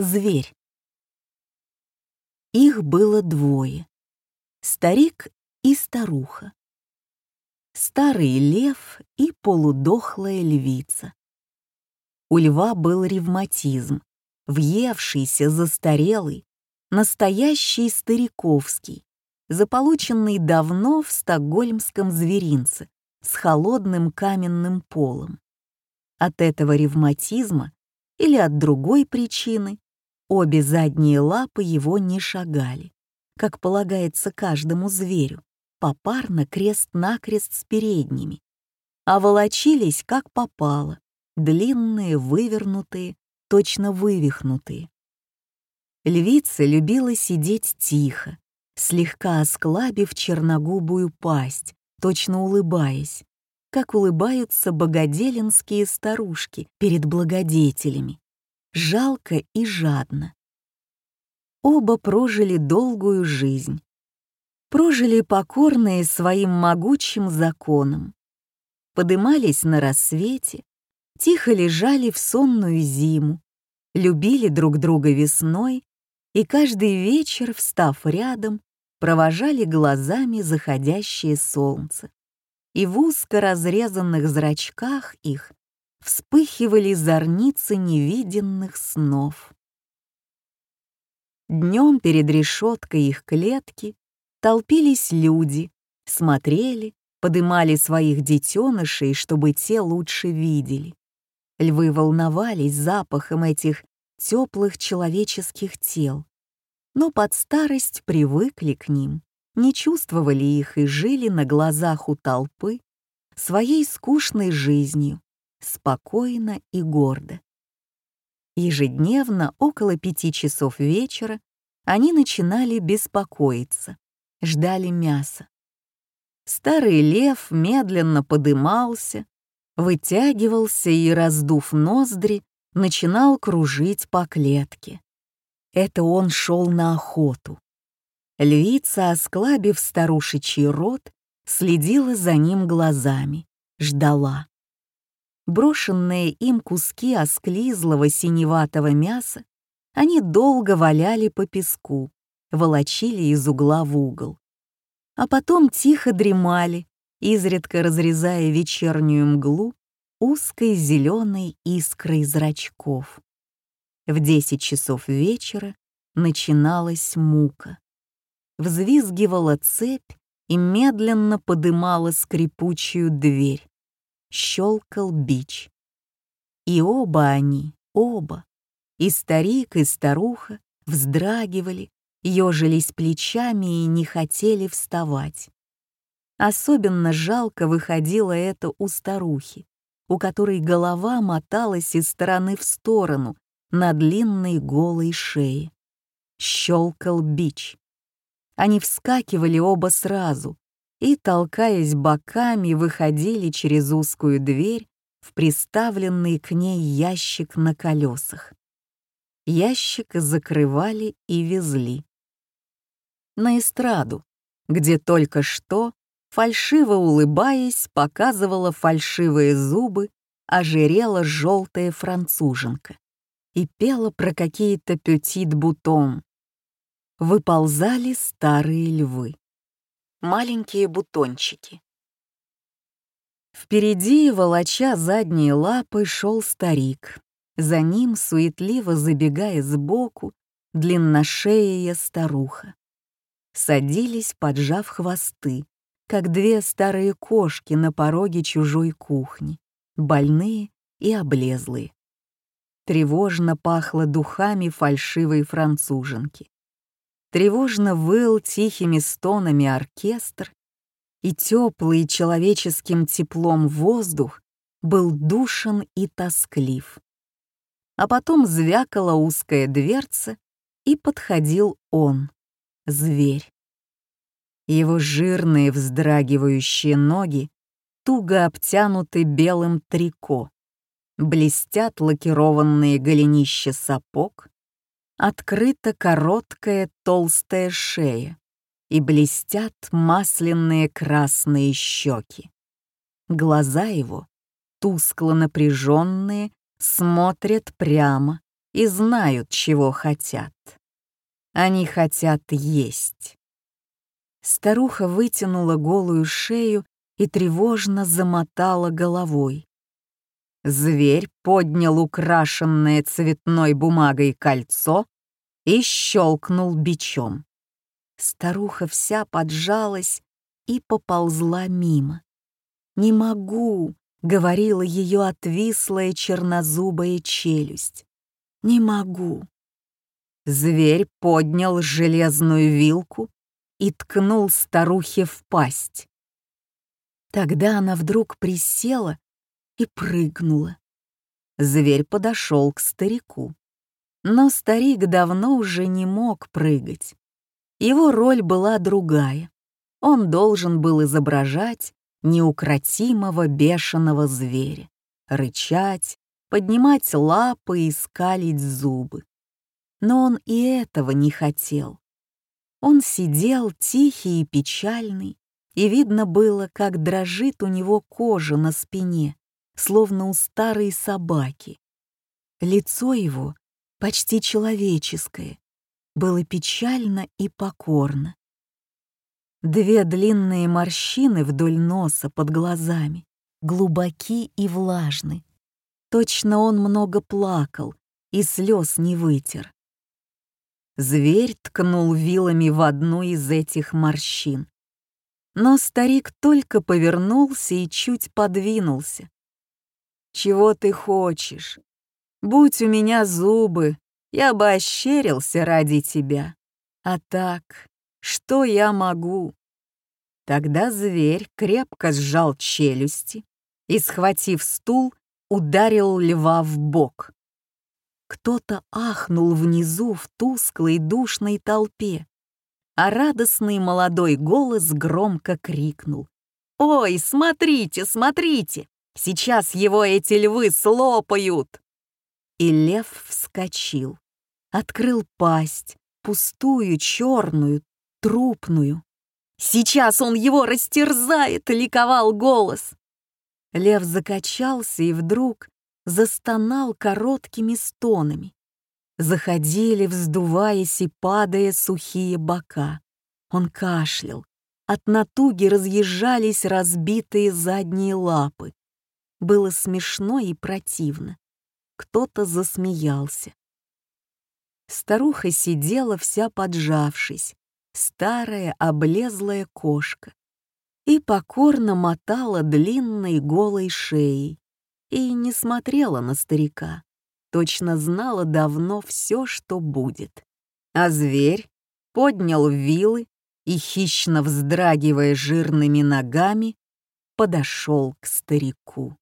зверь. Их было двое — старик и старуха. Старый лев и полудохлая львица. У льва был ревматизм, въевшийся, застарелый, настоящий стариковский, заполученный давно в стокгольмском зверинце с холодным каменным полом. От этого ревматизма или от другой причины обе задние лапы его не шагали, как полагается каждому зверю, попарно крест-накрест с передними, а волочились как попало, длинные, вывернутые, точно вывихнутые. Львица любила сидеть тихо, слегка осклабив черногубую пасть, точно улыбаясь, как улыбаются богоделинские старушки перед благодетелями, жалко и жадно. Оба прожили долгую жизнь, прожили покорные своим могучим законам, подымались на рассвете, тихо лежали в сонную зиму, любили друг друга весной и каждый вечер, встав рядом, провожали глазами заходящее солнце. И в узко разрезанных зрачках их вспыхивали зорницы невиденных снов. Днем перед решеткой их клетки толпились люди, смотрели, подымали своих детенышей, чтобы те лучше видели. Львы волновались запахом этих теплых человеческих тел, но под старость привыкли к ним не чувствовали их и жили на глазах у толпы своей скучной жизнью, спокойно и гордо. Ежедневно около пяти часов вечера они начинали беспокоиться, ждали мяса. Старый лев медленно подымался, вытягивался и, раздув ноздри, начинал кружить по клетке. Это он шел на охоту. Львица, осклабив старушечий рот, следила за ним глазами, ждала. Брошенные им куски осклизлого синеватого мяса они долго валяли по песку, волочили из угла в угол. А потом тихо дремали, изредка разрезая вечернюю мглу узкой зеленой искрой зрачков. В десять часов вечера начиналась мука взвизгивала цепь и медленно подымала скрипучую дверь. Щелкал бич. И оба они, оба, и старик, и старуха, вздрагивали, ежились плечами и не хотели вставать. Особенно жалко выходило это у старухи, у которой голова моталась из стороны в сторону на длинной голой шее. Щелкал бич. Они вскакивали оба сразу и, толкаясь боками, выходили через узкую дверь в приставленный к ней ящик на колесах. Ящик закрывали и везли. На эстраду, где только что, фальшиво улыбаясь, показывала фальшивые зубы, ожирела желтая француженка и пела про какие-то петит-бутон, выползали старые львы. Маленькие бутончики. Впереди, волоча задние лапы, шел старик. За ним, суетливо забегая сбоку, длинношея старуха. Садились, поджав хвосты, как две старые кошки на пороге чужой кухни, больные и облезлые. Тревожно пахло духами фальшивой француженки тревожно выл тихими стонами оркестр, и теплый человеческим теплом воздух был душен и тосклив. А потом звякала узкая дверца, и подходил он, зверь. Его жирные вздрагивающие ноги туго обтянуты белым трико, блестят лакированные голенища сапог, открыта короткая толстая шея и блестят масляные красные щеки. Глаза его, тускло напряженные, смотрят прямо, и знают, чего хотят. Они хотят есть. Старуха вытянула голую шею и тревожно замотала головой. Зверь поднял украшенное цветной бумагой кольцо и щелкнул бичом. Старуха вся поджалась и поползла мимо. «Не могу», — говорила ее отвислая чернозубая челюсть. «Не могу». Зверь поднял железную вилку и ткнул старухе в пасть. Тогда она вдруг присела и прыгнула. Зверь подошел к старику. Но старик давно уже не мог прыгать. Его роль была другая. Он должен был изображать неукротимого бешеного зверя, рычать, поднимать лапы и скалить зубы. Но он и этого не хотел. Он сидел тихий и печальный, и видно было, как дрожит у него кожа на спине, словно у старой собаки. Лицо его, почти человеческое, было печально и покорно. Две длинные морщины вдоль носа под глазами, глубоки и влажны. Точно он много плакал и слез не вытер. Зверь ткнул вилами в одну из этих морщин. Но старик только повернулся и чуть подвинулся. «Чего ты хочешь? Будь у меня зубы, я бы ощерился ради тебя. А так, что я могу?» Тогда зверь крепко сжал челюсти и, схватив стул, ударил льва в бок. Кто-то ахнул внизу в тусклой душной толпе, а радостный молодой голос громко крикнул. «Ой, смотрите, смотрите! Сейчас его эти львы слопают!» И лев вскочил, открыл пасть, пустую, черную, трупную. «Сейчас он его растерзает!» — ликовал голос. Лев закачался и вдруг застонал короткими стонами. Заходили, вздуваясь и падая сухие бока. Он кашлял. От натуги разъезжались разбитые задние лапы. Было смешно и противно. Кто-то засмеялся. Старуха сидела вся поджавшись, старая облезлая кошка, и покорно мотала длинной голой шеей и не смотрела на старика, точно знала давно все, что будет. А зверь поднял вилы и, хищно вздрагивая жирными ногами, подошел к старику.